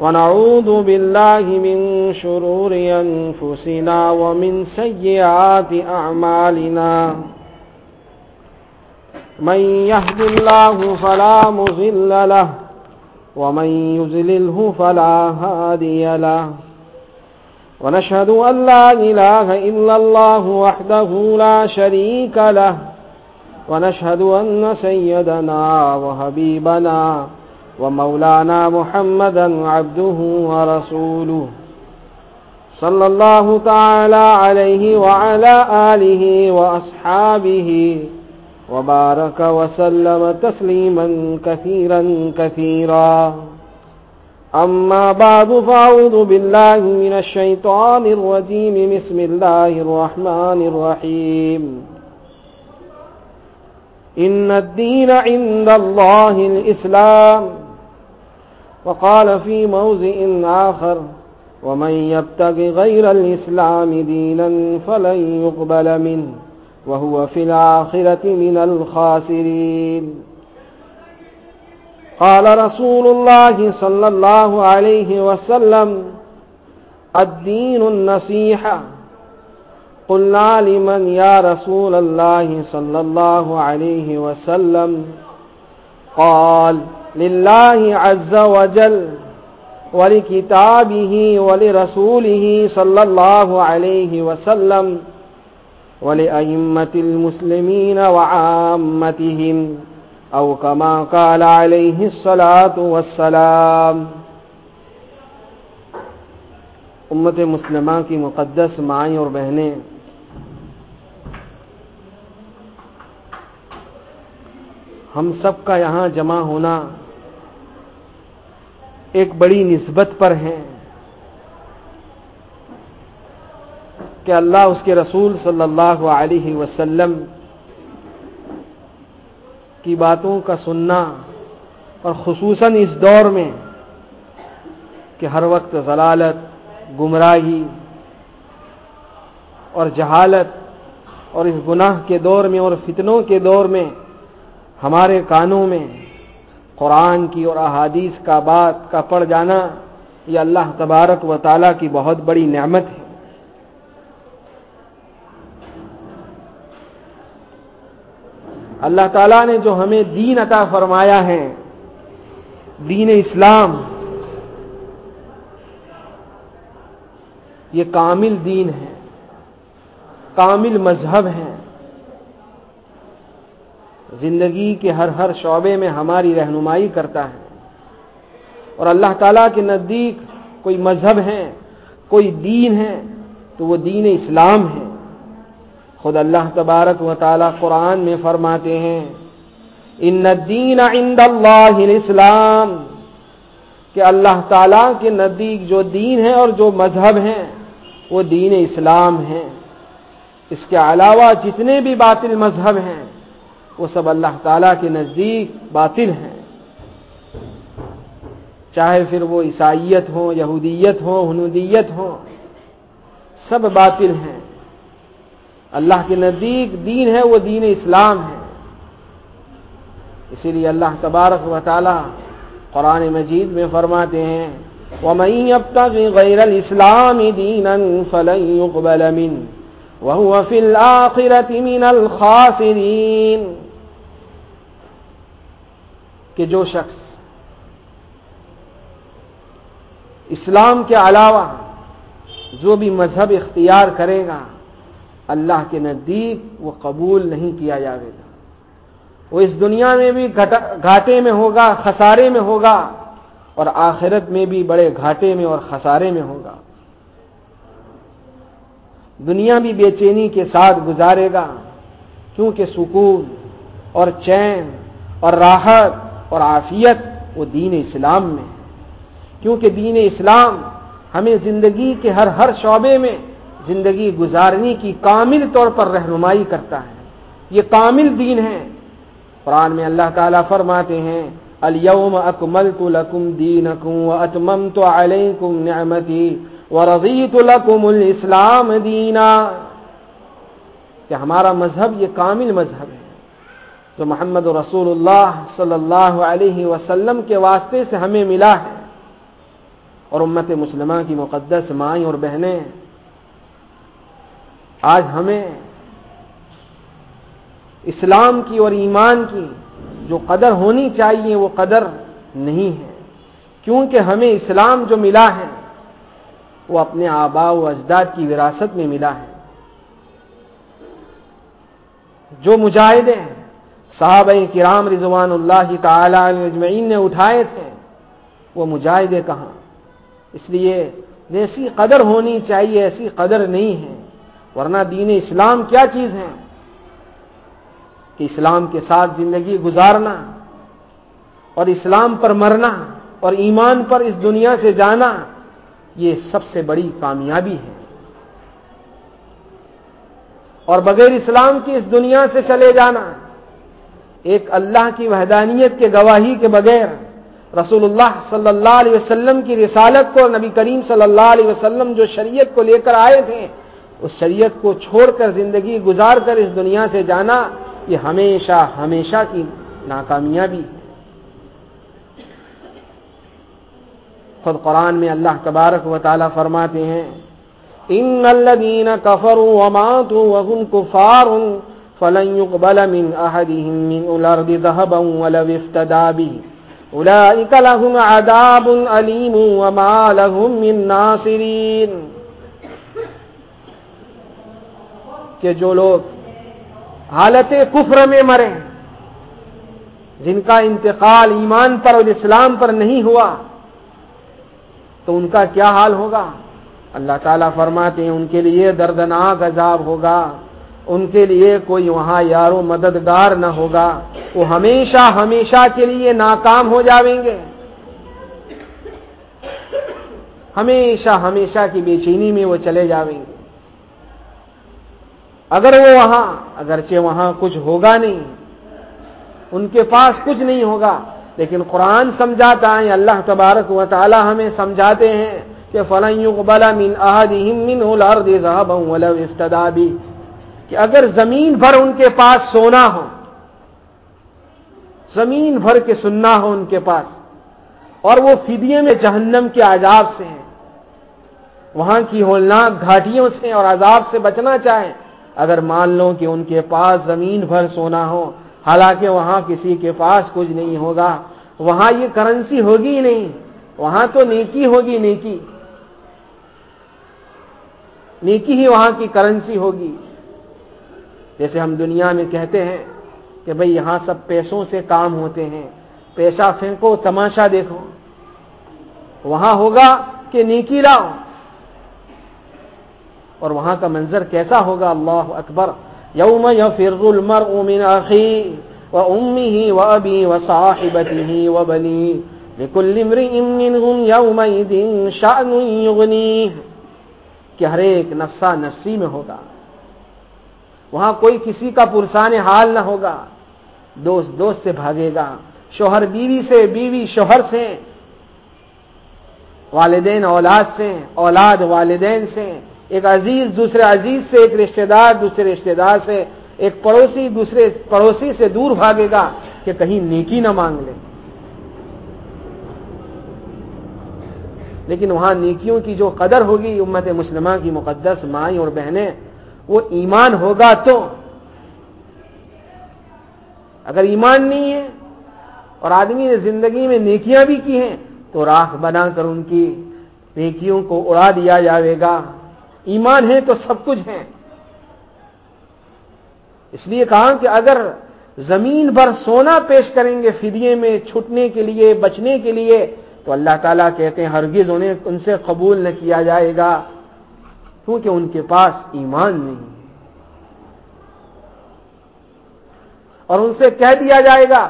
ونعوذ بالله من شرور أنفسنا ومن سيئات أعمالنا. من يهد الله فلا مزل له ومن يزلله فلا هادي له. ونشهد أن لا إله إلا الله وحده لا شريك له. ونشهد أن سيدنا وحبيبنا ومولانا محمدا عبده ورسوله. صلى الله تعالى عليه وعلى آله وأصحابه وبارك وسلم تسليما كثيرا كثيرا. أما بعد، فأعوذ بالله من الشيطان الرجيم. بسم الله الرحمن الرحيم. إن الدين عند الله الإسلام. وقال في موزع آخر، ومن يبتغ غير الإسلام دينا فلن يقبل منه، وهو في الآخرة من الخاسرين. قال رسول الله صلى الله عليه وسلم، الدين النصيحة قلنا لمن يا رسول الله صلى الله عليه وسلم؟ قال لله عز وجل ولكتابه ولرسوله صلى الله عليه وسلم ولأئمة المسلمين وعامتهم أو كما قال عليه الصلاة والسلام امت مسلمہ کی مقدس مائیں اور بہنیں ہم سب کا یہاں جمع ہونا ایک بڑی نسبت پر ہے کہ اللہ اس کے رسول صلی اللہ علیہ وسلم کی باتوں کا سننا اور خصوصاً اس دور میں کہ ہر وقت ضلالت، گمراہی اور جہالت اور اس گناہ کے دور میں اور فتنوں کے دور میں ہمارے کانوں میں قرآن کی اور احادیث کا بات کا پڑ جانا یہ اللہ تبارک و تعالیٰ کی بہت بڑی نعمت ہے۔ اللہ تعالیٰ نے جو ہمیں دین عطا فرمایا ہے، دین اسلام، یہ کامل دین ہے، کامل مذہب ہے۔ زندگی کے ہر ہر شعبے میں ہماری رہنمائی کرتا ہے۔ اور اللہ تعالیٰ کے نزدیک کوئی مذہب ہے، کوئی دین ہے، تو وہ دین اسلام ہے۔ خود اللہ تبارک و تعالی قرآن میں فرماتے ہیں، ان الدین عند اللہ الاسلام کہ اللہ تعالی کے نزدیک جو دین ہے اور جو مذہب ہیں وہ دین اسلام ہے۔ اس کے علاوہ جتنے بھی باطل مذہب ہیں وہ سب اللہ تعالی کے نزدیک باطل ہیں۔ چاہے پھر وہ عیسائیت ہو یہودیت ہو ہنودیت ہو سب باطل ہیں۔ اللہ کے نزدیک دین ہے، وہ دین اسلام ہے۔ اسی لیے اللہ تبارک و تعالی قرآن مجید میں فرماتے ہیں، وَمَن يَبْتَغِ غَيْرَ الْإِسْلَامِ دِينًا فَلَن يُقْبَلَ مِنْهُ وَهُوَ فِي الْآخِرَةِ مِنَ الْخَاسِرِينَ۔ کہ جو شخص اسلام کے علاوہ جو بھی مذہب اختیار کرے گا، اللہ کے نزدیک وہ قبول نہیں کیا جائے گا۔ وہ اس دنیا میں بھی گھاٹے میں ہوگا، خسارے میں ہوگا اور آخرت میں بھی بڑے گھاٹے میں اور خسارے میں ہوگا۔ دنیا بھی بے چینی کے ساتھ گزارے گا، کیونکہ سکون اور چین اور راحت اور عافیت وہ دین اسلام میں ہے۔ کیونکہ دین اسلام ہمیں زندگی کے ہر ہر شعبے میں زندگی گزارنے کی کامل طور پر رہنمائی کرتا ہے۔ یہ کامل دین ہے۔ قرآن میں اللہ تعالیٰ فرماتے ہیں، اليوم اکملت لکم دینکم واتممت علیکم نعمتی ورضیت لکم الاسلام دینا کہ ہمارا مذہب یہ کامل مذہب ہے۔ جو محمد رسول اللہ صلی اللہ علیہ وسلم کے واسطے سے ہمیں ملا ہے۔ اور امت مسلمہ کی مقدس مائیں اور بہنیں، آج ہمیں اسلام کی اور ایمان کی جو قدر ہونی چاہیے، وہ قدر نہیں ہے۔ کیونکہ ہمیں اسلام جو ملا ہے، وہ اپنے آبا و اجداد کی وراثت میں ملا ہے۔ جو مجاہدے صحابہ کرام رضوان اللہ تعالی اجمعین نے اٹھائے تھے، وہ مجاہدے کہاں؟ اس لیے جیسی قدر ہونی چاہیے، ایسی قدر نہیں ہے۔ ورنہ دین اسلام کیا چیز ہے؟ کہ اسلام کے ساتھ زندگی گزارنا اور اسلام پر مرنا اور ایمان پر اس دنیا سے جانا، یہ سب سے بڑی کامیابی ہے۔ اور بغیر اسلام کی اس دنیا سے چلے جانا ایک اللہ کی وحدانیت کے گواہی کے بغیر رسول اللہ صلی اللہ علیہ وسلم کی رسالت کو نبی کریم صلی اللہ علیہ وسلم جو شریعت کو لے کر آئے تھے، اس شریعت کو چھوڑ کر زندگی گزار کر اس دنیا سے جانا، یہ ہمیشہ ہمیشہ کی ناکامیابی خود قرآن میں اللہ تبارک و تعالی فرماتے ہیں ان الذين كفروا وماتوا وهم كفار فلن يقبل من احدهم من الارض ذهبا ولو افتدى به. اولئك لهم عذاب اليم وما لهم من ناصرين. کہ جو لوگ حالت کفر میں مرے جن کا انتقال ایمان پر اور اسلام پر نہیں ہوا، تو ان کا کیا حال ہوگا؟ اللہ تعالیٰ فرماتے ہیں، ان کے لیے دردناک عذاب ہوگا۔ ان کے لیے کوئی وہاں یار و مددگار نہ ہوگا، وہ ہمیشہ ہمیشہ کے لیے ناکام ہو جاویں گے۔ ہمیشہ ہمیشہ کی بے چینی میں وہ چلے جاویں گے۔ اگر وہ وہاں، اگرچہ وہاں کچھ ہوگا نہیں، ان کے پاس کچھ نہیں ہوگا، لیکن قرآن سمجھاتا ہے، اللہ تبارک و تعالی ہمیں سمجھاتے ہیں کہ افتدا بھی کہ اگر زمین بھر ان کے پاس سونا ہو، زمین بھر کے سننا ہو ان کے پاس، اور وہ فدیے میں جہنم کے عذاب سے ہیں، وہاں کی ہولناک گھاٹیوں سے اور عذاب سے بچنا چاہیں، اگر مان لو کہ ان کے پاس زمین بھر سونا ہو، حالانکہ وہاں کسی کے پاس کچھ نہیں ہوگا، وہاں یہ کرنسی ہوگی ہی نہیں، وہاں تو نیکی ہوگی نیکی۔ نیکی ہی وہاں کی کرنسی ہوگی۔ جیسے ہم دنیا میں کہتے ہیں کہ بھئی یہاں سب پیسوں سے کام ہوتے ہیں، پیسہ پھینکو، تماشا دیکھو۔ وہاں ہوگا کہ نیکی لاؤ۔ اور وہاں کا منظر کیسا ہوگا؟ اللہ اکبر۔ یوم یفر المرء من اخی و امه و ابی و صاحبته و بنی۔ لكل امرئ منهم يومئذ شأن يغنيه کہ ہر ایک نفسا نفسی میں ہوگا۔ وہاں کوئی کسی کا پرسان حال نہ ہوگا۔ دوست دوست سے بھاگے گا۔ شوہر بیوی سے، بیوی شوہر سے، والدین اولاد سے، اولاد والدین سے۔ ایک عزیز دوسرے عزیز سے، ایک رشتہ دار دوسرے رشتہ دار سے۔ ایک پڑوسی دوسرے پڑوسی سے دور بھاگے گا کہ کہیں نیکی نہ مانگ لے۔ لیکن وہاں نیکیوں کی جو قدر ہوگی، امت مسلمہ کی مقدس مائیں اور بہنیں وہ ایمان ہوگا تو اگر ایمان نہیں ہے اور آدمی نے زندگی میں نیکیاں بھی کی ہیں تو راکھ بنا کر ان کی نیکیوں کو اڑا دیا جاوے گا۔ ایمان ہے تو سب کچھ ہے۔ اس لیے کہا کہ اگر زمین پر سونا پیش کریں گے فدیے میں چھٹنے کے لیے، بچنے کے لیے، تو اللہ تعالیٰ کہتے ہیں ہرگز انہیں ان سے قبول نہ کیا جائے گا۔ کیونکہ ان کے پاس ایمان نہیں اور ان سے کہہ دیا جائے گا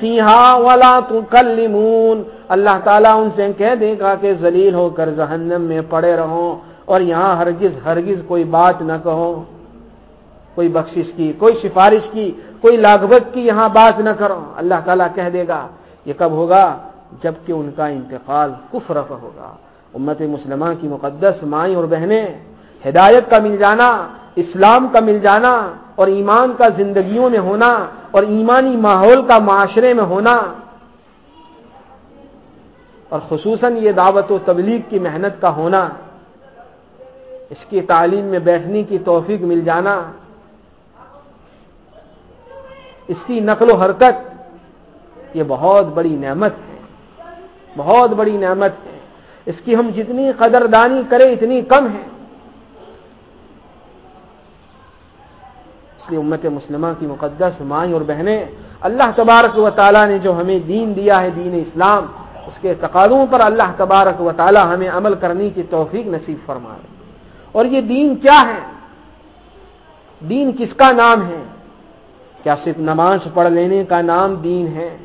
فیہا ولا تکلمون۔ اللہ تعالیٰ ان سے کہہ دے گا کہ ذلیل ہو کر جہنم میں پڑے رہو اور یہاں ہرگز ہرگز کوئی بات نہ کہو۔ کوئی بخشش کی، کوئی سفارش کی، کوئی لاگبت کی یہاں بات نہ کرو۔ اللہ تعالیٰ کہہ دے گا، یہ کب ہوگا؟ جبکہ ان کا انتقال کفرف ہوگا۔ امت مسلمہ کی مقدس مائیں اور بہنیں، ہدایت کا مل جانا، اسلام کا مل جانا اور ایمان کا زندگیوں میں ہونا اور ایمانی ماحول کا معاشرے میں ہونا۔ اور خصوصاً یہ دعوت و تبلیغ کی محنت کا ہونا۔ اس کی تعلیم میں بیٹھنے کی توفیق مل جانا۔ اس کی نقل و حرکت، یہ بہت بڑی نعمت ہے۔ بہت بڑی نعمت ہے۔ اس کی ہم جتنی قدردانی کریں اتنی کم ہے اس لیے امت مسلمہ کی مقدس مائیں اور بہنیں، اللہ تبارک و تعالیٰ نے جو ہمیں دین دیا ہے، دین اسلام، اس کے تقاضوں پر اللہ تبارک و تعالیٰ ہمیں عمل کرنے کی توفیق نصیب فرما اور یہ دین کیا ہے؟ دین کس کا نام ہے؟ کیا صرف نماز پڑھ لینے کا نام دین ہے؟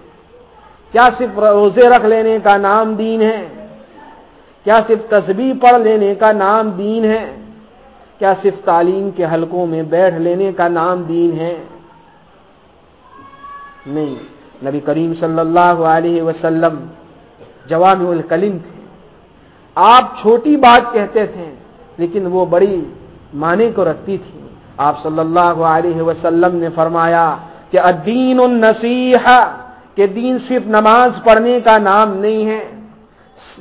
کیا صرف روزے رکھ لینے کا نام دین ہے؟ کیا صرف تسبیح پڑھ لینے کا نام دین ہے؟ کیا صرف تعلیم کے حلقوں میں بیٹھ لینے کا نام دین ہے؟ نہیں۔ نبی کریم صلی اللہ علیہ وسلم جوام الکلم تھے۔ آپ چھوٹی بات کہتے تھے، لیکن وہ بڑی معنی کو رکھتی تھی۔ آپ صلی اللہ علیہ وسلم نے فرمایا کہ الدین النسیح کہ دین صرف نماز پڑھنے کا نام نہیں ہے۔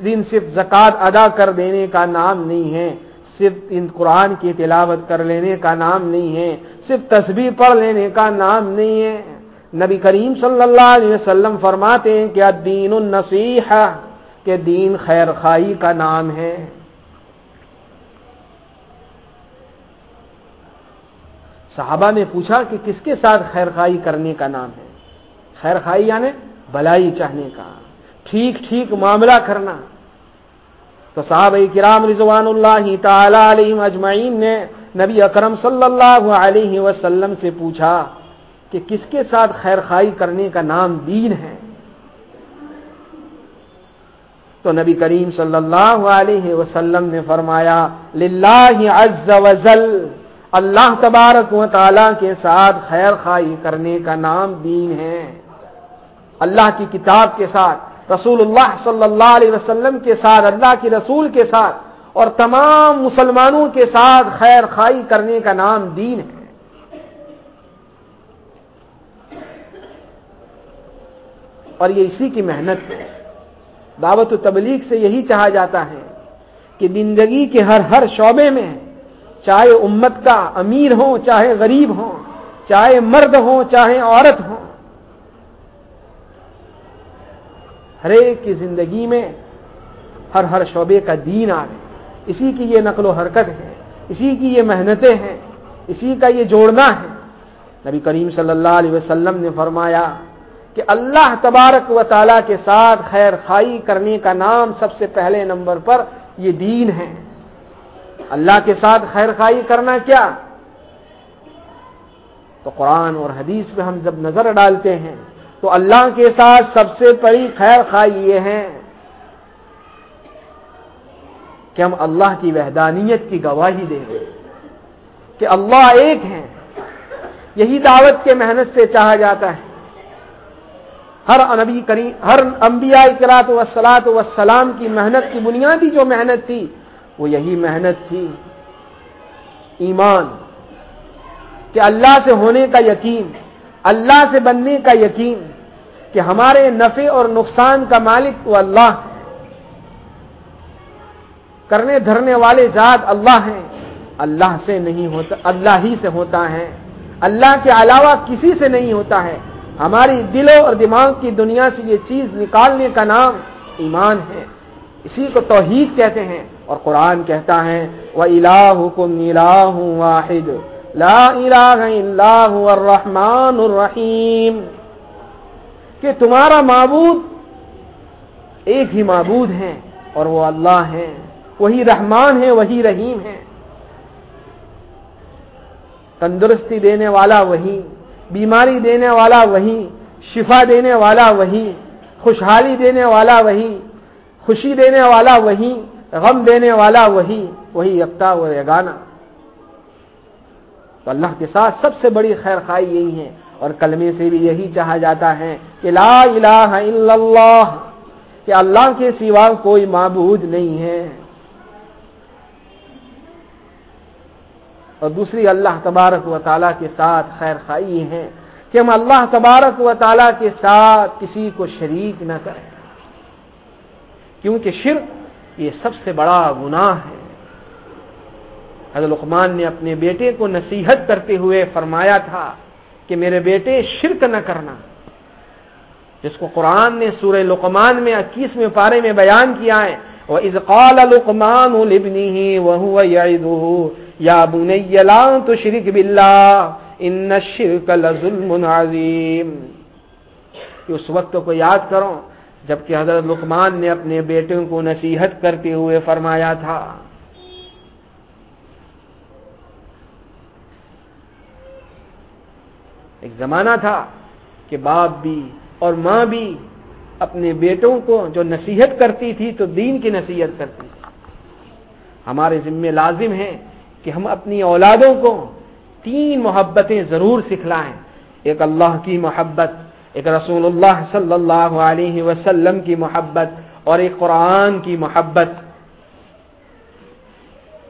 دین صرف زکات ادا کر دینے کا نام نہیں ہے، صرف ان قرآن کی تلاوت کر لینے کا نام نہیں ہے، صرف تسبیح پڑھ لینے کا نام نہیں ہے۔ نبی کریم صلی اللہ علیہ وسلم فرماتے ہیں کہ دین النسیح کہ دین خیر خائی کا نام ہے۔ صحابہ نے پوچھا کہ کس کے ساتھ خیر خائی کرنے کا نام ہے؟ خیر خائی یعنی بلائی چاہنے کا۔ ٹھیک ٹھیک معاملہ کرنا۔ تو صحابہ کرام رضوان اللہ تعالی علیہ اجمعین نے نبی اکرم صلی اللہ علیہ وسلم سے پوچھا کہ کس کے ساتھ خیر خائی کرنے کا نام دین ہے؟ تو نبی کریم صلی اللہ علیہ وسلم نے فرمایا، للہ عز وزل اللہ تبارک و تعالی کے ساتھ خیر خائی کرنے کا نام دین ہے۔ اللہ کی کتاب کے ساتھ رسول اللہ صلی اللہ علیہ وسلم کے ساتھ، اللہ کی رسول کے ساتھ اور تمام مسلمانوں کے ساتھ خیر خائی کرنے کا نام دین ہے۔ اور یہ اسی کی محنت ہے۔ دعوت و تبلیغ سے یہی چاہا جاتا ہے کہ زندگی کے ہر ہر شعبے میں چاہے امت کا امیر ہو چاہے غریب ہو چاہے مرد ہو چاہے عورت ہو ہر ایک کی زندگی میں ہر ہر شعبے کا دین آ گئے اسی کی یہ نقل و حرکت ہے، اسی کی یہ محنتیں ہیں، اسی کا یہ جوڑنا ہے۔ نبی کریم صلی اللہ علیہ وسلم نے فرمایا کہ اللہ تبارک و تعالی کے ساتھ خیر خائی کرنے کا نام سب سے پہلے نمبر پر یہ دین ہے۔ اللہ کے ساتھ خیر خائی کرنا کیا؟ تو قرآن اور حدیث میں ہم جب نظر ڈالتے ہیں تو اللہ کے ساتھ سب سے بڑی خیر خائی یہ ہے کہ ہم اللہ کی وحدانیت کی گواہی دیں گے کہ اللہ ایک ہے یہی دعوت کے محنت سے چاہا جاتا ہے۔ ہر نبی کریم، ہر انبیاء اکرات وسلاط وسلام کی محنت کی بنیادی جو محنت تھی، وہ یہی محنت تھی۔ ایمان، کہ اللہ سے ہونے کا یقین اللہ سے بننے کا یقین کہ ہمارے نفع اور نقصان کا مالک وہ اللہ ہے۔ کرنے دھرنے والے ذات اللہ ہیں۔ اللہ سے نہیں ہوتا، اللہ ہی سے ہوتا ہے۔ اللہ کے علاوہ کسی سے نہیں ہوتا ہے۔ ہماری دلوں اور دماغ کی دنیا سے یہ چیز نکالنے کا نام ایمان ہے۔ اسی کو توحید کہتے ہیں اور قرآن کہتا ہے وہ الہ کم واحد۔ لا الہ اللہ الرحمن الرحیم کہ تمہارا معبود ایک ہی معبود ہے اور وہ اللہ ہے وہی رحمان ہے وہی رحیم ہے تندرستی دینے والا وہی، بیماری دینے والا وہی، شفا دینے والا وہی، خوشحالی دینے والا وہی، خوشی دینے والا وہی، غم دینے والا وہی وہی یکتا و یگانا تو اللہ کے ساتھ سب سے بڑی خیر خائی یہی ہے اور کلمے سے بھی یہی چاہا جاتا ہے کہ لا الہ الا اللہ، کہ اللہ کے سوا کوئی معبود نہیں ہے۔ اور دوسری اللہ تبارک و تعالیٰ کے ساتھ خیر خائی ہے کہ ہم اللہ تبارک و تعالیٰ کے ساتھ کسی کو شریک نہ کریں۔ کیونکہ شرک یہ سب سے بڑا گناہ ہے۔ حضرت لقمان نے اپنے بیٹے کو نصیحت کرتے ہوئے فرمایا تھا کہ میرے بیٹے شرک نہ کرنا۔ جس کو قرآن نے سورہ لقمان میں اکیسویں پارے میں بیان کیا ہے وہ ازقال لقمان لبنی وہ یا بنی لا تشرک باللہ ان الشرک لظلم عظیم اس وقت کو یاد کرو، جبکہ حضرت لقمان نے اپنے بیٹوں کو نصیحت کرتے ہوئے فرمایا تھا۔ ایک زمانہ تھا کہ باپ بھی اور ماں بھی اپنے بیٹوں کو جو نصیحت کرتی تھی تو دین کی نصیحت کرتی تھی۔ ہمارے ذمے لازم ہے کہ ہم اپنی اولادوں کو تین محبتیں ضرور سکھلائیں۔ ایک اللہ کی محبت، ایک رسول اللہ صلی اللہ علیہ وسلم کی محبت اور ایک قرآن کی محبت۔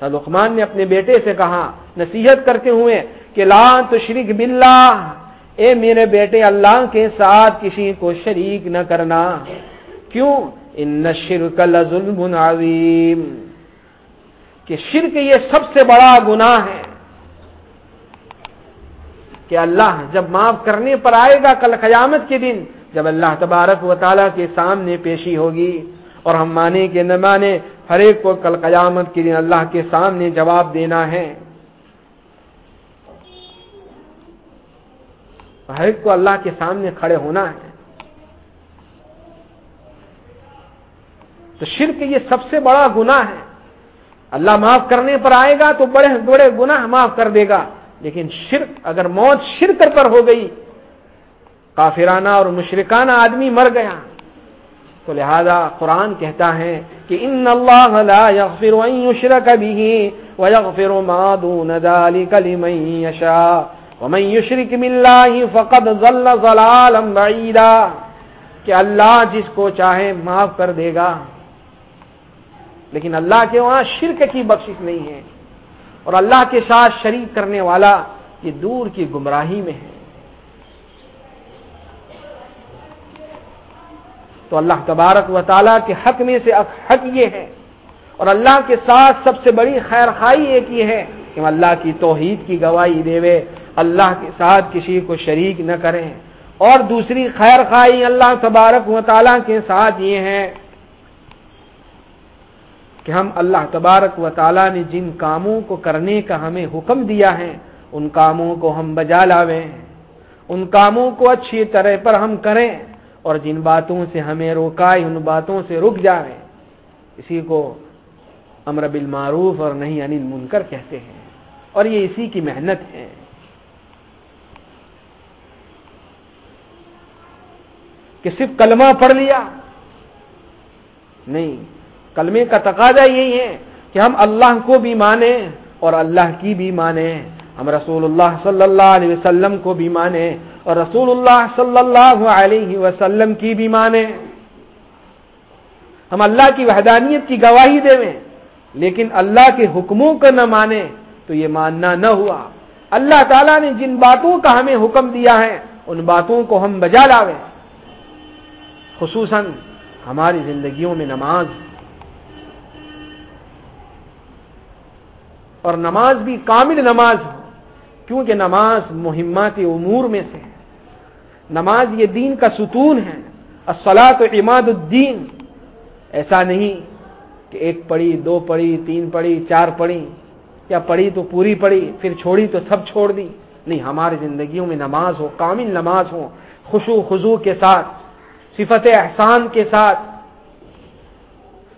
لقمان نے اپنے بیٹے سے کہا، نصیحت کرتے ہوئے کہ لا تشرک باللہ اے میرے بیٹے، اللہ کے ساتھ کسی کو شریک نہ کرنا۔ کیوں؟ ان شرک لظلم عظیم۔ کہ شرک یہ سب سے بڑا گناہ ہے۔ کہ اللہ جب معاف کرنے پر آئے گا کل قیامت کے دن، جب اللہ تبارک و تعالیٰ کے سامنے پیشی ہوگی۔ اور ہم مانے کہ نہ مانے، ہر ایک کو کل قیامت کے دن اللہ کے سامنے جواب دینا ہے۔ ہر ایک کو اللہ کے سامنے کھڑے ہونا ہے۔ تو شرک یہ سب سے بڑا گناہ ہے۔ اللہ معاف کرنے پر آئے گا تو بڑے بڑے گناہ معاف کر دے گا۔ لیکن شرک، اگر موت شرک پر ہو گئی، کافرانہ اور مشرکانہ آدمی مر گیا۔ تو لہذا قرآن کہتا ہے کہ ان اللہ لا يغفر ان يشرك به ويغفر ما دون ذلك لمن يشاء ومن يشرك بالله فقد ضل ضلالا بعيدا کہ اللہ جس کو چاہے معاف کر دے گا۔ لیکن اللہ کے وہاں شرک کی بخشش نہیں ہے۔ اور اللہ کے ساتھ شریک کرنے والا یہ دور کی گمراہی میں ہے۔ تو اللہ تبارک و تعالیٰ کے حق میں سے حق یہ ہے۔ اور اللہ کے ساتھ سب سے بڑی خیر خائی ایک یہ ہے کہ اللہ کی توحید کی گواہی دے اللہ کے ساتھ کسی کو شریک نہ کریں۔ اور دوسری خیر خائی اللہ تبارک و تعالیٰ کے ساتھ یہ ہے کہ ہم اللہ تبارک و تعالیٰ نے جن کاموں کو کرنے کا ہمیں حکم دیا ہے، ان کاموں کو ہم بجا لاویں۔ ان کاموں کو اچھی طرح پر ہم کریں اور جن باتوں سے ہمیں روکائے، ان باتوں سے رک جائیں اسی کو امر بالمعروف اور نہیں انل منکر کہتے ہیں۔ اور یہ اسی کی محنت ہے۔ کہ صرف کلمہ پڑھ لیا۔ نہیں، کلمے کا تقاضا یہی ہے کہ ہم اللہ کو بھی مانیں اور اللہ کی بھی مانیں۔ ہم رسول اللہ صلی اللہ علیہ وسلم کو بھی مانیں اور رسول اللہ صلی اللہ علیہ وسلم کی بھی مانیں۔ ہم اللہ کی وحدانیت کی گواہی دیں لیکن اللہ کے حکموں کو نہ مانیں تو یہ ماننا نہ ہوا۔ اللہ تعالیٰ نے جن باتوں کا ہمیں حکم دیا ہے، ان باتوں کو ہم بجا لاویں خصوصاً ہماری زندگیوں میں نماز۔ اور نماز بھی کامل نماز ہو، کیونکہ نماز مہمات امور میں سے ہے۔ نماز یہ دین کا ستون ہے۔ السلاط عماد الدین۔ ایسا نہیں کہ ایک پڑھی، دو پڑھی، تین پڑھی، چار پڑھی، یا پڑھی تو پوری پڑھی، پھر چھوڑی تو سب چھوڑ دی۔ نہیں، ہماری زندگیوں میں نماز ہو، کامل نماز ہو خوشو خزو کے ساتھ۔ صفت احسان کے ساتھ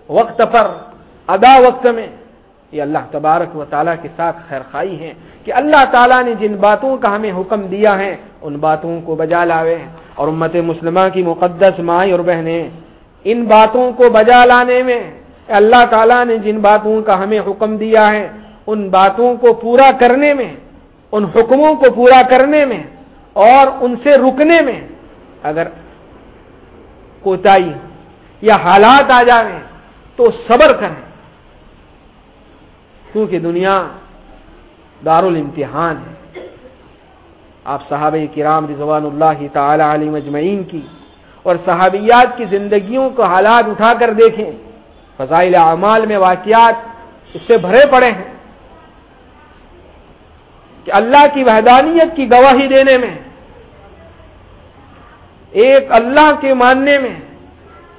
وقت پر، ادا وقت میں یہ اللہ تبارک و تعالیٰ کے ساتھ خیر خائی ہے کہ اللہ تعالیٰ نے جن باتوں کا ہمیں حکم دیا ہے، ان باتوں کو بجا لاوے اور امت مسلمہ کی مقدس مائیں اور بہنیں، ان باتوں کو بجا لانے میں اللہ تعالیٰ نے جن باتوں کا ہمیں حکم دیا ہے، ان باتوں کو پورا کرنے میں، ان حکموں کو پورا کرنے میں اور ان سے رکنے میں، اگر کوتاہی یا حالات آ جائیں تو صبر کریں۔ کیونکہ دنیا دار الامتحان ہے۔ آپ صحابہ کرام رضوان اللہ تعالی علی مجمعین کی اور صحابیات کی زندگیوں کو حالات اٹھا کر دیکھیں، فضائل اعمال میں واقعات اس سے بھرے پڑے ہیں کہ اللہ کی وحدانیت کی گواہی دینے میں ایک اللہ کے ماننے میں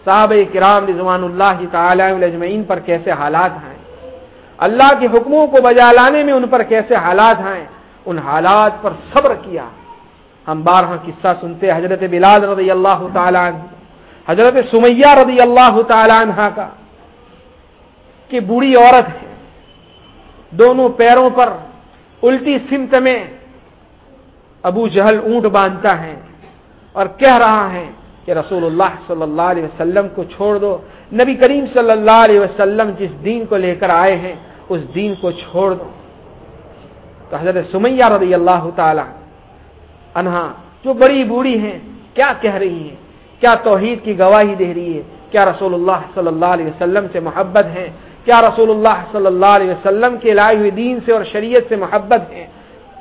صحابہ کرام رضوان اللہ تعالی اجمعین پر کیسے حالات ہیں؟ اللہ کے حکموں کو بجا لانے میں ان پر کیسے حالات ہیں؟ ان حالات پر صبر کیا۔ ہم بارہ قصہ سنتے حضرت بلال رضی اللہ تعالیٰ عنہ، حضرت سمیہ رضی اللہ تعالیٰ عنہ کا، کہ بوڑھی عورت ہے۔ دونوں پیروں پر الٹی سمت میں ابو جہل اونٹ باندھتا ہے۔ اور کہہ رہا ہے کہ رسول اللہ صلی اللہ علیہ وسلم کو چھوڑ دو۔ نبی کریم صلی اللہ علیہ وسلم جس دین کو لے کر آئے ہیں، اس دین کو چھوڑ دو۔ تو حضرت سمیہ رضی اللہ تعالی انہا جو بڑی بوڑھی ہیں، کیا کہہ رہی ہیں؟ کیا توحید کی گواہی دے رہی ہے؟ کیا رسول اللہ صلی اللہ علیہ وسلم سے محبت ہے؟ کیا رسول اللہ صلی اللہ علیہ وسلم کے لائے ہوئے دین سے اور شریعت سے محبت ہے؟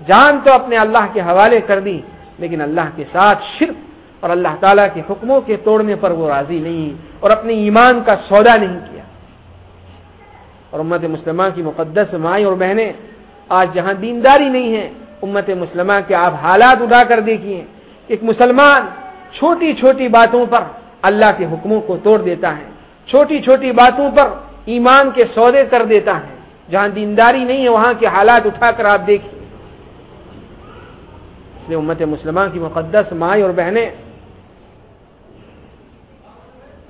جان تو اپنے اللہ کے حوالے کر دی۔ لیکن اللہ کے ساتھ شرک اور اللہ تعالیٰ کے حکموں کے توڑنے پر وہ راضی نہیں اور اپنے ایمان کا سودا نہیں کیا۔ اور امت مسلمہ کی مقدس مائیں اور بہنیں آج جہاں دینداری نہیں ہے امت مسلمہ کے آپ حالات اٹھا کر دیکھیے۔ ایک مسلمان چھوٹی چھوٹی باتوں پر اللہ کے حکموں کو توڑ دیتا ہے، چھوٹی چھوٹی باتوں پر ایمان کے سودے کر دیتا ہے۔ جہاں دینداری نہیں ہے، وہاں کے حالات اٹھا کر آپ دیکھیے۔ اس لیے امت مسلمہ کی مقدس مائیں اور بہنیں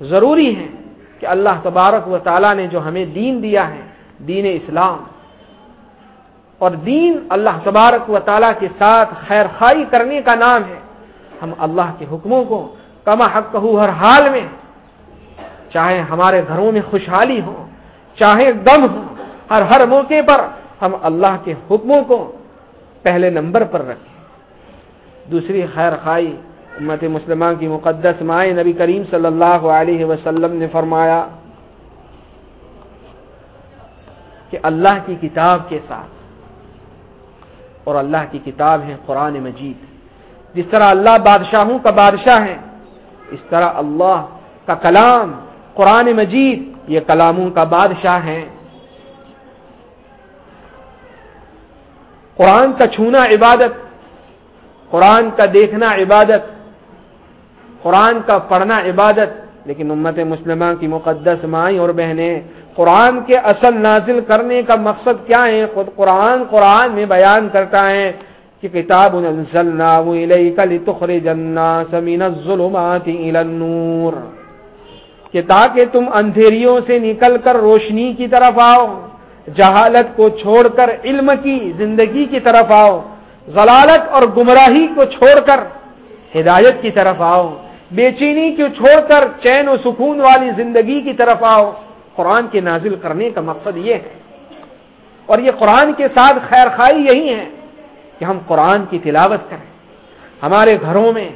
ضروری ہے کہ اللہ تبارک و تعالیٰ نے جو ہمیں دین دیا ہے، دین اسلام، اور دین اللہ تبارک و تعالیٰ کے ساتھ خیر خائی کرنے کا نام ہے، ہم اللہ کے حکموں کو کما حق کہو ہر حال میں، چاہے ہمارے گھروں میں خوشحالی ہو، چاہے غم ہو، ہر ہر موقع پر ہم اللہ کے حکموں کو پہلے نمبر پر رکھیں۔ دوسری خیر خائی امت مسلمہ کی مقدس مائیں نبی کریم صلی اللہ علیہ وسلم نے فرمایا کہ اللہ کی کتاب کے ساتھ اور اللہ کی کتاب ہے قرآن مجید۔ جس طرح اللہ بادشاہوں کا بادشاہ ہے، اس طرح اللہ کا کلام قرآن مجید، یہ کلاموں کا بادشاہ ہے۔ قرآن کا چھونا عبادت قرآن کا دیکھنا عبادت، قرآن کا پڑھنا عبادت، لیکن امت مسلمہ کی مقدس مائیں اور بہنیں، قرآن کے اصل نازل کرنے کا مقصد کیا ہے؟ خود قرآن قرآن میں بیان کرتا ہے کہ کتاب النور، کہ تاکہ تم اندھیریوں سے نکل کر روشنی کی طرف آؤ، جہالت کو چھوڑ کر علم کی زندگی کی طرف آؤ ضلالت اور گمراہی کو چھوڑ کر ہدایت کی طرف آؤ بے چینی کو چھوڑ کر چین و سکون والی زندگی کی طرف آؤ۔ قرآن کے نازل کرنے کا مقصد یہ ہے۔ اور یہ قرآن کے ساتھ خیر خائی یہی ہے کہ ہم قرآن کی تلاوت کریں۔ ہمارے گھروں میں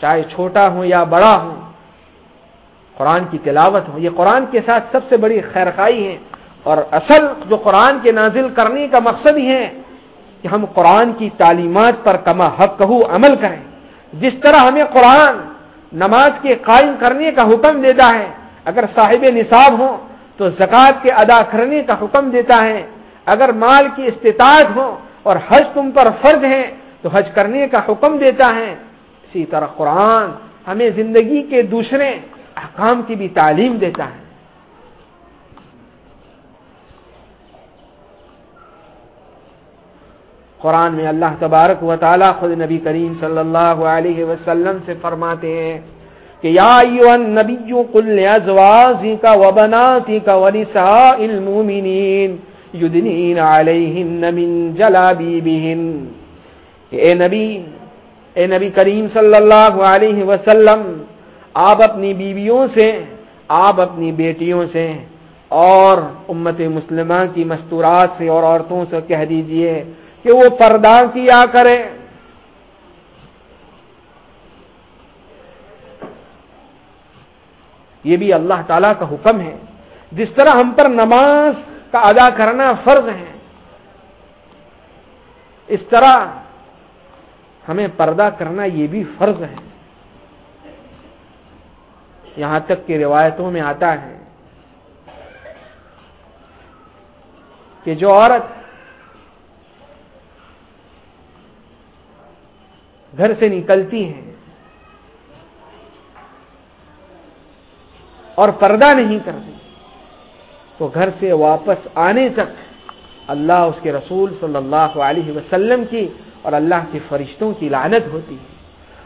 چاہے چھوٹا ہو یا بڑا ہو قرآن کی تلاوت ہو۔ یہ قرآن کے ساتھ سب سے بڑی خیر خائی ہے۔ اور اصل جو قرآن کے نازل کرنے کا مقصد ہی ہے کہ ہم قرآن کی تعلیمات پر کما حق کہو، عمل کریں۔ جس طرح ہمیں قرآن نماز کے قائم کرنے کا حکم دیتا ہے، اگر صاحب نصاب ہو تو زکوٰۃ کے ادا کرنے کا حکم دیتا ہے۔ اگر مال کی استطاعت ہو اور حج تم پر فرض ہے تو حج کرنے کا حکم دیتا ہے۔ اسی طرح قرآن ہمیں زندگی کے دوسرے احکام کی بھی تعلیم دیتا ہے۔ قرآن میں اللہ تبارک و تعالی خود نبی کریم صلی اللہ علیہ وسلم سے فرماتے ہیں کہ یا النبی قل ازوازک و بناتک و المومنین یدنین علیہن من جلابیبہن کہ اے نبی اے نبی کریم صلی اللہ علیہ وسلم، آپ اپنی بیویوں سے، آپ اپنی بیٹیوں سے اور امت مسلمہ کی مستورات سے اور عورتوں سے کہہ دیجیے کہ وہ پردہ کیا کرے یہ بھی اللہ تعالی کا حکم ہے۔ جس طرح ہم پر نماز کا ادا کرنا فرض ہے، اس طرح ہمیں پردہ کرنا یہ بھی فرض ہے۔ یہاں تک کہ روایتوں میں آتا ہے کہ جو عورت گھر سے نکلتی ہیں اور پردہ نہیں کرتی تو گھر سے واپس آنے تک اللہ اس کے رسول صلی اللہ علیہ وسلم کی اور اللہ کے فرشتوں کی لعنت ہوتی ہے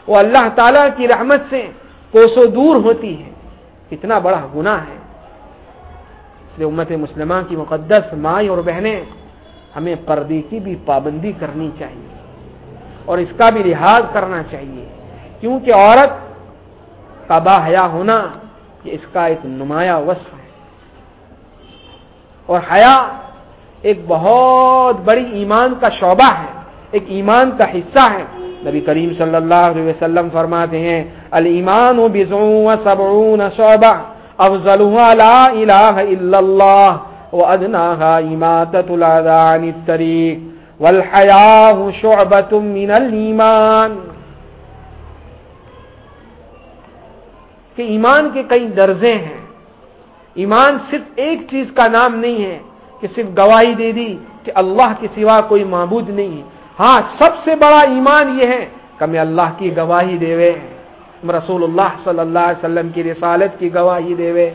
وہ اللہ تعالی کی رحمت سے کوسو دور ہوتی ہے کتنا بڑا گناہ ہے اس لیے امت مسلمہ کی مقدس مائیں اور بہنیں ہمیں پردے کی بھی پابندی کرنی چاہیے اور اس کا بھی لحاظ کرنا چاہیے۔ کیونکہ عورت کا با حیا ہونا یہ اس کا ایک نمایاں وصف ہے۔ اور حیا ایک بہت بڑی ایمان کا شعبہ ہے، ایک ایمان کا حصہ ہے۔ نبی کریم صلی اللہ علیہ وسلم فرماتے ہیں المان و بزو سبعون شعبہ افضلها لا الہ الا اللہ، وادناها اماتت الاذى والحیاء من الایمان کہ ایمان کے کئی درجے ہیں۔ ایمان صرف ایک چیز کا نام نہیں ہے کہ صرف گواہی دے دی کہ اللہ کے سوا کوئی معبود نہیں ہے۔ ہاں سب سے بڑا ایمان یہ ہے کہ میں اللہ کی گواہی دے وے رسول اللہ صلی اللہ علیہ وسلم کی رسالت کی گواہی دے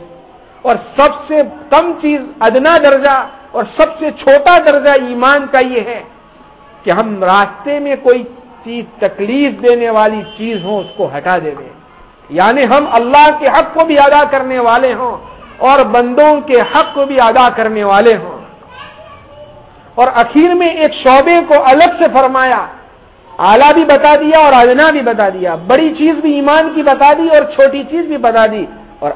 اور سب سے کم چیز ادنا درجہ اور سب سے چھوٹا درجہ ایمان کا یہ ہے کہ ہم راستے میں کوئی چیز تکلیف دینے والی چیز ہو اس کو ہٹا دے وے یعنی ہم اللہ کے حق کو بھی ادا کرنے والے ہوں اور بندوں کے حق کو بھی ادا کرنے والے ہوں۔ اور اخیر میں ایک شعبے کو الگ سے فرمایا آلہ بھی بتا دیا اور ادنا بھی بتا دیا۔ بڑی چیز بھی ایمان کی بتا دی اور چھوٹی چیز بھی بتا دی۔ اور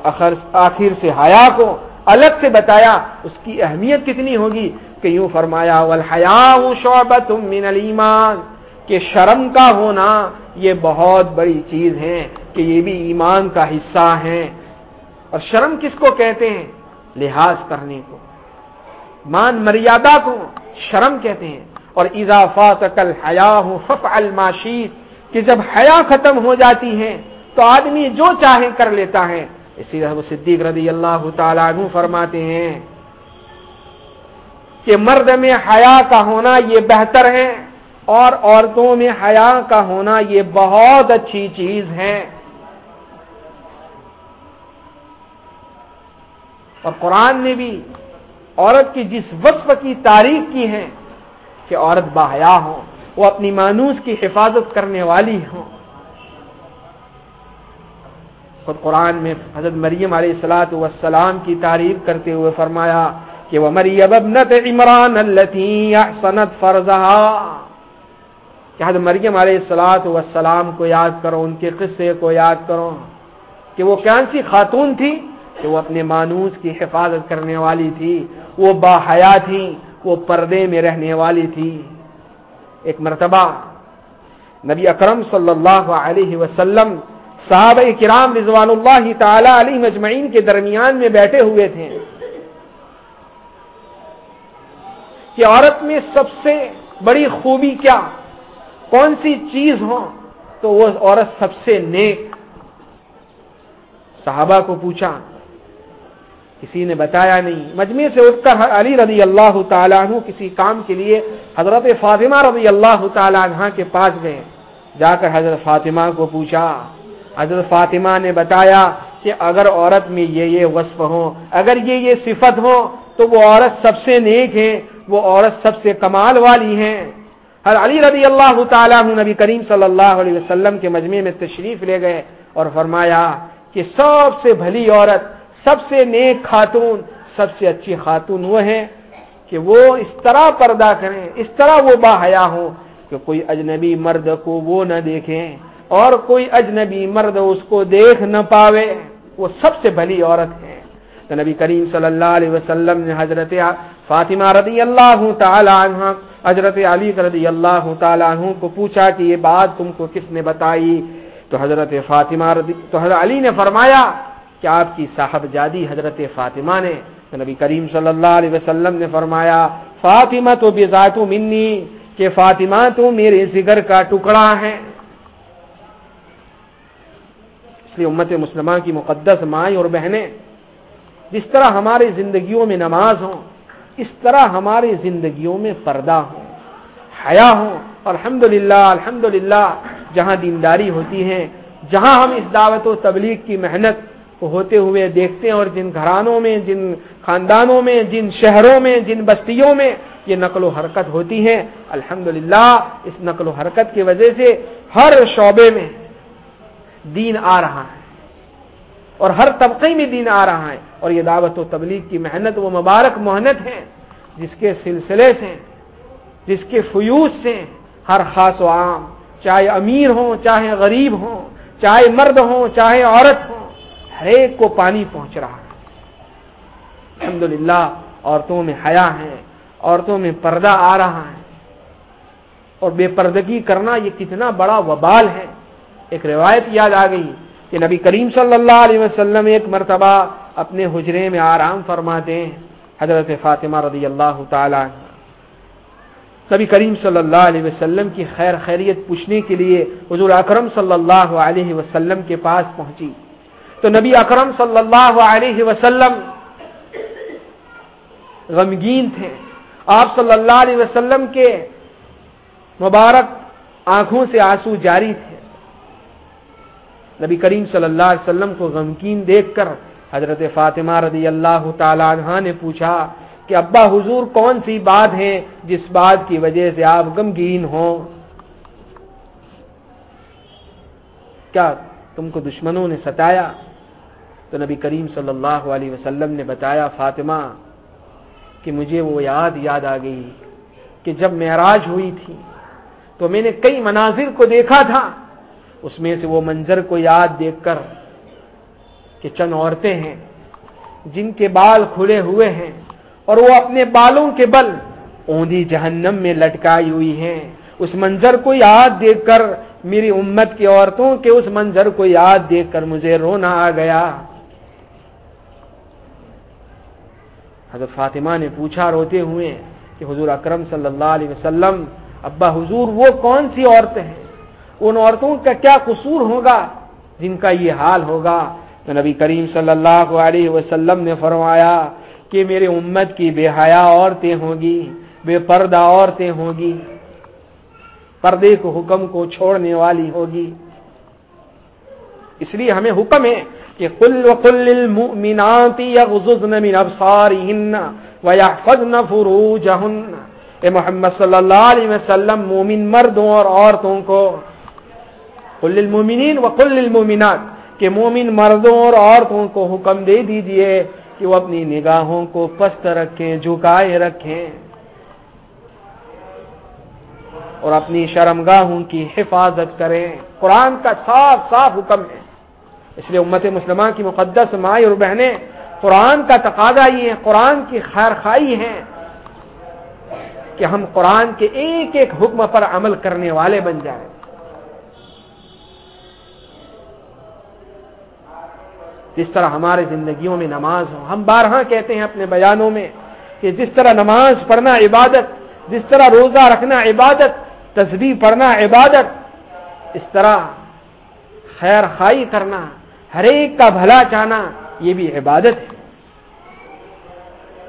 آخر سے حیا کو الگ سے بتایا، اس کی اہمیت کتنی ہوگی؟ کہ یوں فرمایا والحیا شعبت من الایمان کہ شرم کا ہونا یہ بہت بڑی چیز ہے کہ یہ بھی ایمان کا حصہ ہے اور شرم کس کو کہتے ہیں؟ لحاظ کرنے کو۔ مان مریادہ کو شرم کہتے ہیں۔ اور اضافات کل حیا ہوں فف الماشید کہ جب حیا ختم ہو جاتی ہے تو آدمی جو چاہے کر لیتا ہے۔ اسی طرح صدیق رضی اللہ تعالیٰ عنہ فرماتے ہیں کہ مرد میں حیا کا ہونا یہ بہتر ہے اور عورتوں میں حیا کا ہونا یہ بہت اچھی چیز ہے۔ اور قرآن نے بھی عورت کی جس وصف کی تعریف کی ہے کہ عورت باحیا ہو، وہ اپنی مانوس کی حفاظت کرنے والی ہو۔ خود قرآن میں حضرت مریم علیہ السلاۃ والسلام کی تعریف کرتے ہوئے فرمایا کہ وہ مریم ابنت عمران التی سنت فرضہ کہ حضرت مریم علیہ السلاۃ والسلام کو یاد کرو، ان کے قصے کو یاد کرو کہ وہ کون سی خاتون تھی؟ کہ وہ اپنے مانوس کی حفاظت کرنے والی تھی، وہ با حیا تھی، وہ پردے میں رہنے والی تھی۔ ایک مرتبہ نبی اکرم صلی اللہ علیہ وسلم صحابہ کرام رضوان اللہ تعالی علی مجمعین کے درمیان میں بیٹھے ہوئے تھے۔ کہ عورت میں سب سے بڑی خوبی کیا؟ کون سی چیز ہو تو وہ عورت سب سے نیک۔ صحابہ کو پوچھا، کسی نے بتایا نہیں۔ مجمع سے اٹھ کر علی رضی اللہ تعالیٰ عنہ کسی کام کے لیے حضرت فاطمہ رضی اللہ تعالیٰ عنہ کے پاس گئے۔ جا کر حضرت فاطمہ کو پوچھا، حضرت فاطمہ نے بتایا کہ اگر عورت میں یہ یہ وصف ہو اگر یہ یہ صفت ہو تو وہ عورت سب سے نیک ہے وہ عورت سب سے کمال والی ہیں۔ ہر علی رضی اللہ تعالیٰ نبی کریم صلی اللہ علیہ وسلم کے مجمع میں تشریف لے گئے اور فرمایا کہ سب سے بھلی عورت، سب سے نیک خاتون، سب سے اچھی خاتون وہ ہے کہ وہ اس طرح پردہ کریں، اس طرح وہ باحیا ہوں کہ کوئی اجنبی مرد کو وہ نہ دیکھیں اور کوئی اجنبی مرد اس کو دیکھ نہ پاوے۔ وہ سب سے بھلی عورت ہے تو نبی کریم صلی اللہ علیہ وسلم نے حضرت فاطمہ رضی اللہ تعالی عنہ، حضرت علی رضی اللہ تعالیٰ عنہ کو پوچھا کہ یہ بات تم کو کس نے بتائی؟ تو حضرت فاطمہ رضی تو حضرت علی نے فرمایا کہ آپ کی صاحب جادی حضرت فاطمہ نے، نبی کریم صلی اللہ علیہ وسلم نے فرمایا، فاطمہ تو بذات منی، کہ فاطمہ تو میرے ذکر کا ٹکڑا ہے۔ اس لیے امت مسلمہ کی مقدس مائیں اور بہنیں، جس طرح ہماری زندگیوں میں نماز ہوں اس طرح ہماری زندگیوں میں پردہ ہو حیا ہو الحمد للہ الحمد للہ جہاں دینداری ہوتی ہے، جہاں ہم اس دعوت و تبلیغ کی محنت کو ہوتے ہوئے دیکھتے ہیں اور جن گھرانوں میں، جن خاندانوں میں، جن شہروں میں، جن بستیوں میں یہ نقل و حرکت ہوتی ہے الحمد اس نقل و حرکت کی وجہ سے ہر شعبے میں دین آ رہا ہے اور ہر طبقے میں دین آ رہا ہے۔ اور یہ دعوت و تبلیغ کی محنت وہ مبارک محنت ہے جس کے سلسلے سے، جس کے فیوز سے ہر خاص و عام، چاہے امیر ہوں، چاہے غریب ہوں، چاہے مرد ہوں، چاہے عورت ہوں، ہر ایک کو پانی پہنچ رہا ہے۔ الحمد عورتوں میں حیا ہے، عورتوں میں پردہ آ رہا ہے۔ اور بے پردگی کرنا یہ کتنا بڑا وبال ہے۔ ایک روایت یاد آ گئی کہ نبی کریم صلی اللہ علیہ وسلم ایک مرتبہ اپنے حجرے میں آرام فرماتے ہیں۔ حضرت فاطمہ رضی اللہ تعالی نبی کریم صلی اللہ علیہ وسلم کی خیر خیریت پوچھنے کے لیے حضور اکرم صلی اللہ علیہ وسلم کے پاس پہنچی۔ تو نبی اکرم صلی اللہ علیہ وسلم غمگین تھے۔ آپ صلی اللہ علیہ وسلم کے مبارک آنکھوں سے آنسو جاری تھے۔ نبی کریم صلی اللہ علیہ وسلم کو غمکین دیکھ کر حضرت فاطمہ رضی اللہ تعالی عنہ نے پوچھا کہ ابا حضور کون سی بات ہے جس بات کی وجہ سے آپ غمگین ہوں؟ کیا تم کو دشمنوں نے ستایا؟ تو نبی کریم صلی اللہ علیہ وسلم نے بتایا، فاطمہ، کہ مجھے وہ یاد یاد آ گئی کہ جب معراج ہوئی تھی تو میں نے کئی مناظر کو دیکھا تھا۔ اس میں سے وہ منظر کو یاد دیکھ کر کہ چند عورتیں ہیں جن کے بال کھلے ہوئے ہیں اور وہ اپنے بالوں کے بل اوندی جہنم میں لٹکائی ہوئی ہیں۔ اس منظر کو یاد دیکھ کر میری امت کی عورتوں کے اس منظر کو یاد دیکھ کر مجھے رونا آ گیا۔ حضرت فاطمہ نے پوچھا روتے ہوئے کہ حضور اکرم صلی اللہ علیہ وسلم، ابا حضور، وہ کون سی عورتیں ہیں؟ ان عورتوں کا کیا قصور ہوگا؟ جن کا یہ حال ہوگا؟ تو نبی کریم صلی اللہ علیہ وسلم نے فرمایا کہ میرے امت کی بے حیا عورتیں ہوں گی بے پردہ عورتیں ہوں گی پردے کو حکم کو چھوڑنے والی ہوگی۔ اس لیے ہمیں حکم ہے کہ کل وقل المؤمنات یغضضن من ابصارهن ويحفظن فروجهن۔ اے محمد صلی اللہ علیہ وسلم، مومن مردوں اور عورتوں کو کل المومنین و کل المومنات کہ مومن مردوں اور عورتوں کو حکم دے دیجیے کہ وہ اپنی نگاہوں کو پست رکھیں، جھکائے رکھیں اور اپنی شرمگاہوں کی حفاظت کریں۔ قرآن کا صاف صاف حکم ہے۔ اس لیے امت مسلمہ کی مقدس مائی اور بہنیں، قرآن کا تقاضا یہ ہے، قرآن کی خیر خائی ہے کہ ہم قرآن کے ایک ایک حکم پر عمل کرنے والے بن جائیں۔ جس طرح ہمارے زندگیوں میں نماز ہو۔ ہم بارہا کہتے ہیں اپنے بیانوں میں کہ جس طرح نماز پڑھنا عبادت، جس طرح روزہ رکھنا عبادت تصویر پڑھنا عبادت، اس طرح خیر خائی کرنا، ہر ایک کا بھلا چاہنا، یہ بھی عبادت ہے۔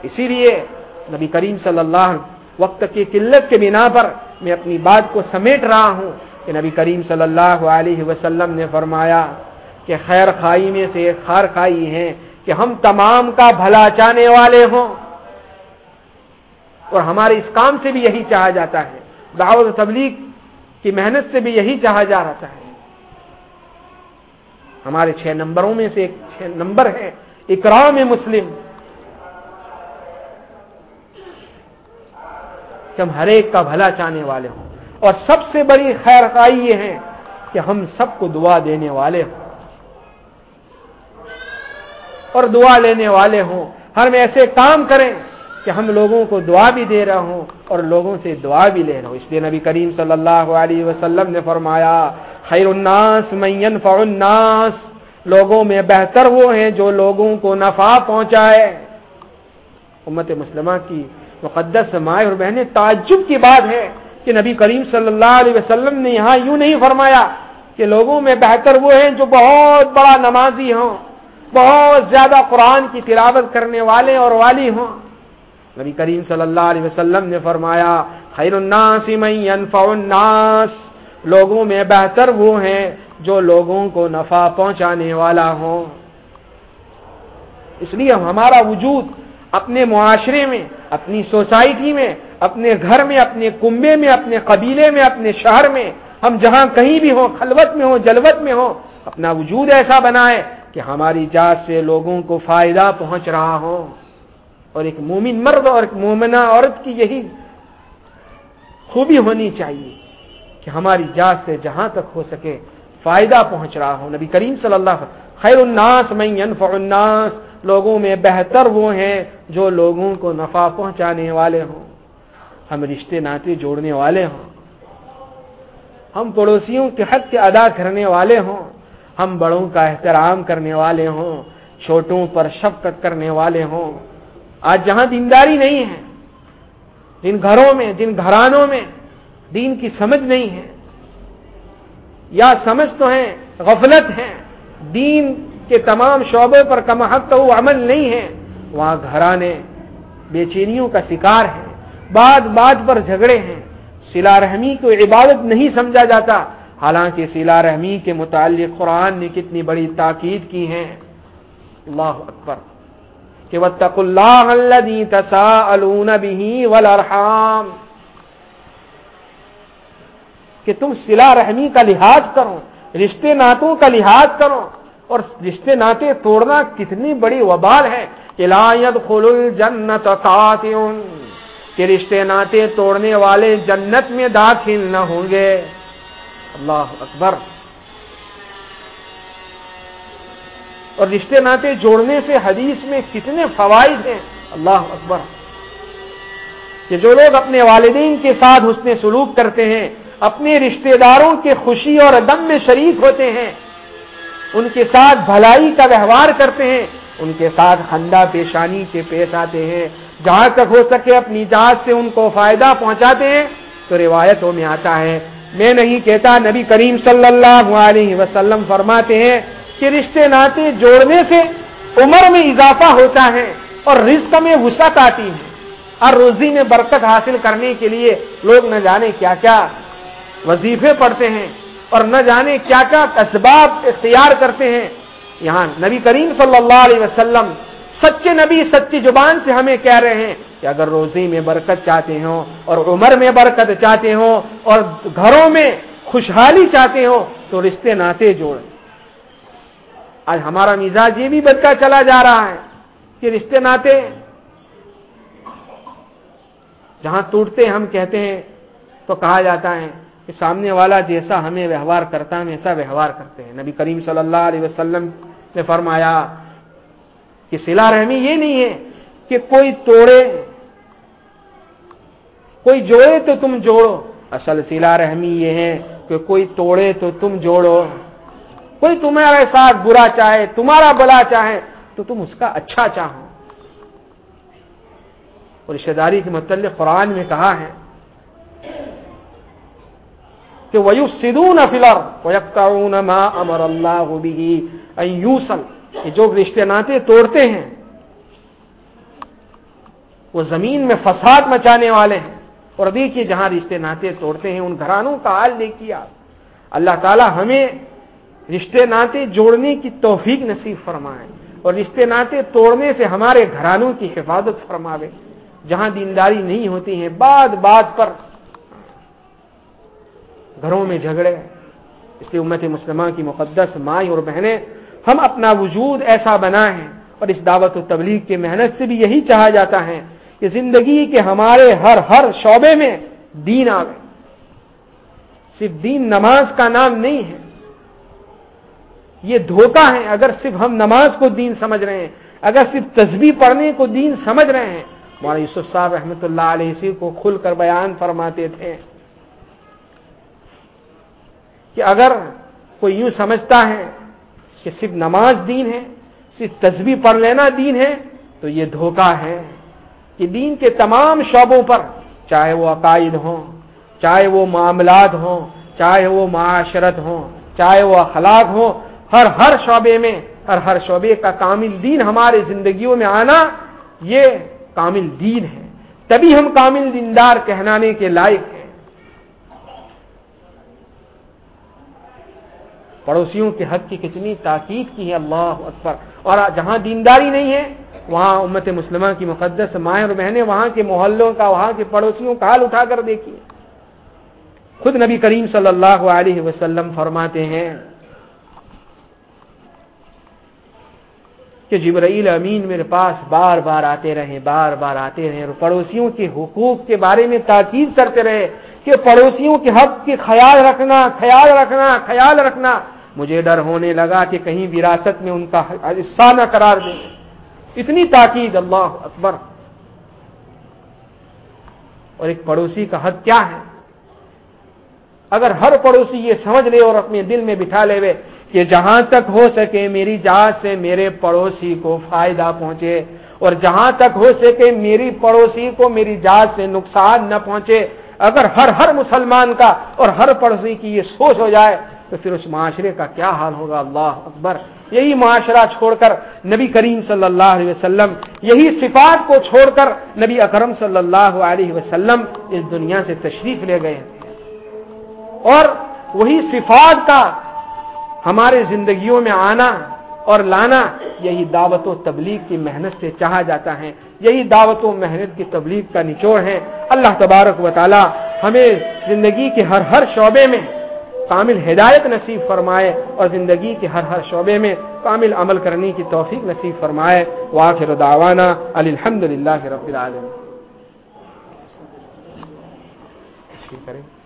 اسی لیے نبی کریم صلی اللہ وقت کی قلت کے بنا پر میں اپنی بات کو سمیٹ رہا ہوں کہ نبی کریم صلی اللہ علیہ وسلم نے فرمایا کہ خیر خائی میں سے ایک خیر خائی ہے کہ ہم تمام کا بھلا چاہنے والے ہوں۔ اور ہمارے اس کام سے بھی یہی چاہا جاتا ہے۔ دعوت و تبلیغ کی محنت سے بھی یہی چاہا جا رہا ہے۔ ہمارے چھ نمبروں میں سے ایک چھ نمبر ہے۔ اکرام مسلم۔ کہ ہم ہر ایک کا بھلا چاہنے والے ہوں۔ اور سب سے بڑی خیر خائی یہ ہے کہ ہم سب کو دعا دینے والے ہوں۔ اور دعا لینے والے ہوں۔ ہم ایسے کام کریں کہ ہم لوگوں کو دعا بھی دے رہا ہوں اور لوگوں سے دعا بھی لے رہا ہوں۔ اس لیے نبی کریم صلی اللہ علیہ وسلم نے فرمایا، خیر الناس من ينفع الناس۔ لوگوں میں بہتر وہ ہیں جو لوگوں کو نفع پہنچائے۔ امت مسلمہ کی مقدس مائیں اور بہنیں، تعجب کی بات ہے کہ نبی کریم صلی اللہ علیہ وسلم نے یہاں یوں نہیں فرمایا کہ لوگوں میں بہتر وہ ہیں جو بہت بڑا نمازی ہوں۔ بہت زیادہ قرآن کی تلاوت کرنے والے اور والی ہوں۔ نبی کریم صلی اللہ علیہ وسلم نے فرمایا، خیر الناس من ينفع الناس۔ لوگوں میں بہتر وہ ہیں جو لوگوں کو نفع پہنچانے والا ہو اس لیے ہمارا وجود اپنے معاشرے میں، اپنی سوسائٹی میں، اپنے گھر میں، اپنے کنبے میں، اپنے قبیلے میں، اپنے شہر میں، ہم جہاں کہیں بھی ہوں، خلوت میں ہوں، جلوت میں ہوں، اپنا وجود ایسا بنائے کہ ہماری جات سے لوگوں کو فائدہ پہنچ رہا ہو۔ اور ایک مومن مرد اور ایک مومنہ عورت کی یہی خوبی ہونی چاہیے کہ ہماری جات سے جہاں تک ہو سکے فائدہ پہنچ رہا ہو۔ نبی کریم صلی اللہ خیر الناس من ينفع الناس، لوگوں میں بہتر وہ ہیں جو لوگوں کو نفع پہنچانے والے ہوں۔ ہم رشتے ناطے جوڑنے والے ہوں۔ ہم پڑوسیوں کے حق کے ادا کرنے والے ہوں۔ ہم بڑوں کا احترام کرنے والے ہوں، چھوٹوں پر شفقت کرنے والے ہوں۔ آج جہاں دینداری نہیں ہے، جن گھروں میں، جن گھرانوں میں دین کی سمجھ نہیں ہے، یا سمجھ تو ہیں غفلت ہیں دین کے تمام شعبوں پر کم حق تو عمل نہیں ہے، وہاں گھرانے بے چینیوں کا شکار ہے بات بات پر جھگڑے ہیں۔ سلا رحمی کو عبادت نہیں سمجھا جاتا حالانکہ سلا رحمی کے متعلق قرآن نے کتنی بڑی تاکید کی ہے اللہ اکبر۔ کہ وَاتَّقُوا اللَّهَ الَّذِي تَسَاءَلُونَ بِهِ وَالْأَرْحَامِ کہ تم سلا رحمی کا لحاظ کرو، رشتے ناتوں کا لحاظ کرو۔ اور رشتے ناتے توڑنا کتنی بڑی وبال ہے۔ کہ لا يدخل الجنت کہ رشتے ناتے توڑنے والے جنت میں داخل نہ ہوں گے۔ اللہ اکبر۔ اور رشتے ناتے جوڑنے سے حدیث میں کتنے فوائد ہیں، اللہ اکبر۔ کہ جو لوگ اپنے والدین کے ساتھ حسن سلوک کرتے ہیں، اپنے رشتہ داروں کے خوشی اور غم میں شریک ہوتے ہیں، ان کے ساتھ بھلائی کا ویوہار کرتے ہیں، ان کے ساتھ خندہ پیشانی کے پیش آتے ہیں۔ جہاں تک ہو سکے اپنی جات سے ان کو فائدہ پہنچاتے ہیں، تو روایتوں میں آتا ہے میں نہیں کہتا، نبی کریم صلی اللہ علیہ وسلم فرماتے ہیں کہ رشتے ناتے جوڑنے سے عمر میں اضافہ ہوتا ہے اور رزق میں وسعت آتی ہے۔ اور روزی میں برکت حاصل کرنے کے لیے لوگ نہ جانے کیا کیا وظیفے پڑھتے ہیں اور نہ جانے کیا کیا اسباب اختیار کرتے ہیں۔ یہاں نبی کریم صلی اللہ علیہ وسلم سچے نبی، سچی زبان سے ہمیں کہہ رہے ہیں کہ اگر روزی میں برکت چاہتے ہوں اور عمر میں برکت چاہتے ہوں اور گھروں میں خوشحالی چاہتے ہوں تو رشتے ناتے جوڑیں۔ آج ہمارا مزاج یہ بھی بدتا چلا جا رہا ہے کہ رشتے ناتے جہاں ٹوٹتے ہم کہتے ہیں تو کہا جاتا ہے کہ سامنے والا جیسا ہمیں ویوہار کرتا ہم ایسا ویوہار کرتے ہیں۔ نبی کریم صلی اللہ علیہ وسلم نے فرمایا کہ سلا رحمی یہ نہیں ہے کہ کوئی توڑے، کوئی جوڑے تو تم جوڑو۔ اصل سلا رحمی یہ ہے کہ کوئی توڑے تو تم جوڑو۔ کوئی تمہارے ساتھ برا چاہے، تمہارا بلا چاہے، تو تم اس کا اچھا چاہو۔ اور رشتے داری کے متعلق قرآن میں کہا ہے کہ ویو سدون فلر ویکتاؤن ما امر اللہ بھی یوسل کہ جو رشتے ناتے توڑتے ہیں، وہ زمین میں فساد مچانے والے ہیں۔ اور دیکھیے جہاں رشتے ناتے توڑتے ہیں، ان گھرانوں کا حال دیکھیے آپ۔ اللہ تعالی ہمیں رشتے ناتے جوڑنے کی توفیق نصیب فرمائے۔ اور رشتے ناتے توڑنے سے ہمارے گھرانوں کی حفاظت فرماوے۔ جہاں دینداری نہیں ہوتی ہے بات بات پر گھروں میں جھگڑے۔ اس لیے امت مسلمہ کی مقدس مائیں اور بہنیں ہم اپنا وجود ایسا بنائیں اور اس دعوت و تبلیغ کے محنت سے بھی یہی چاہا جاتا ہے کہ زندگی کے ہمارے ہر ہر شعبے میں دین آوے۔ صرف دین نماز کا نام نہیں ہے۔ یہ دھوکہ ہے اگر صرف ہم نماز کو دین سمجھ رہے ہیں، اگر صرف تسبیح پڑھنے کو دین سمجھ رہے ہیں۔ مولانا یوسف صاحب رحمۃ اللہ علیہ اسی کو کھل کر بیان فرماتے تھے کہ اگر کوئی یوں سمجھتا ہے کہ صرف نماز دین ہے، صرف تسبیح پڑھ لینا دین ہے، تو یہ دھوکہ ہے کہ دین کے تمام شعبوں پر چاہے وہ عقائد ہوں، چاہے وہ معاملات ہوں، چاہے وہ معاشرت ہوں، چاہے وہ اخلاق ہوں، ہر ہر شعبے میں، ہر ہر شعبے کا کامل دین ہمارے زندگیوں میں آنا یہ کامل دین ہے۔ تبھی ہم کامل دیندار کہنانے کے لائق ہیں۔ پڑوسیوں کے حق کی کتنی تاکید کی ہے اللہ اکبر۔ اور جہاں دینداری نہیں ہے، وہاں امت مسلمہ کی مقدس مائیں اور بہنیں وہاں کے محلوں کا، وہاں کے پڑوسیوں کا حال اٹھا کر دیکھیے۔ خود نبی کریم صلی اللہ علیہ وسلم فرماتے ہیں کہ جبرائیل امین میرے پاس بار بار آتے رہے بار بار آتے رہے اور پڑوسیوں کے حقوق کے بارے میں تاکید کرتے رہے کہ پڑوسیوں کے حق کی خیال رکھنا خیال رکھنا خیال رکھنا۔ مجھے ڈر ہونے لگا کہ کہیں وراثت میں ان کا حصہ نہ قرار دیں۔ اتنی تاکید، اللہ اکبر۔ اور ایک پڑوسی کا حق کیا ہے؟ اگر ہر پڑوسی یہ سمجھ لے اور اپنے دل میں بٹھا لے وے کہ جہاں تک ہو سکے میری جات سے میرے پڑوسی کو فائدہ پہنچے اور جہاں تک ہو سکے میری پڑوسی کو میری جات سے نقصان نہ پہنچے، اگر ہر ہر مسلمان کا اور ہر پڑوسی کی یہ سوچ ہو جائے تو پھر اس معاشرے کا کیا حال ہوگا؟ اللہ اکبر. یہی معاشرہ چھوڑ کر نبی کریم صلی اللہ علیہ وسلم، یہی صفات کو چھوڑ کر نبی اکرم صلی اللہ علیہ وسلم اس دنیا سے تشریف لے گئے اور وہی صفات کا ہمارے زندگیوں میں آنا اور لانا، یہی دعوت و تبلیغ کی محنت سے چاہا جاتا ہے۔ یہی دعوت و محنت کی تبلیغ کا نچوڑ ہے۔ اللہ تبارک و تعالی ہمیں زندگی کے ہر ہر شعبے میں کامل ہدایت نصیب فرمائے اور زندگی کے ہر ہر شعبے میں کامل عمل کرنے کی توفیق نصیب فرمائے۔ واخر دعوانا الحمد للہ رب العالمین۔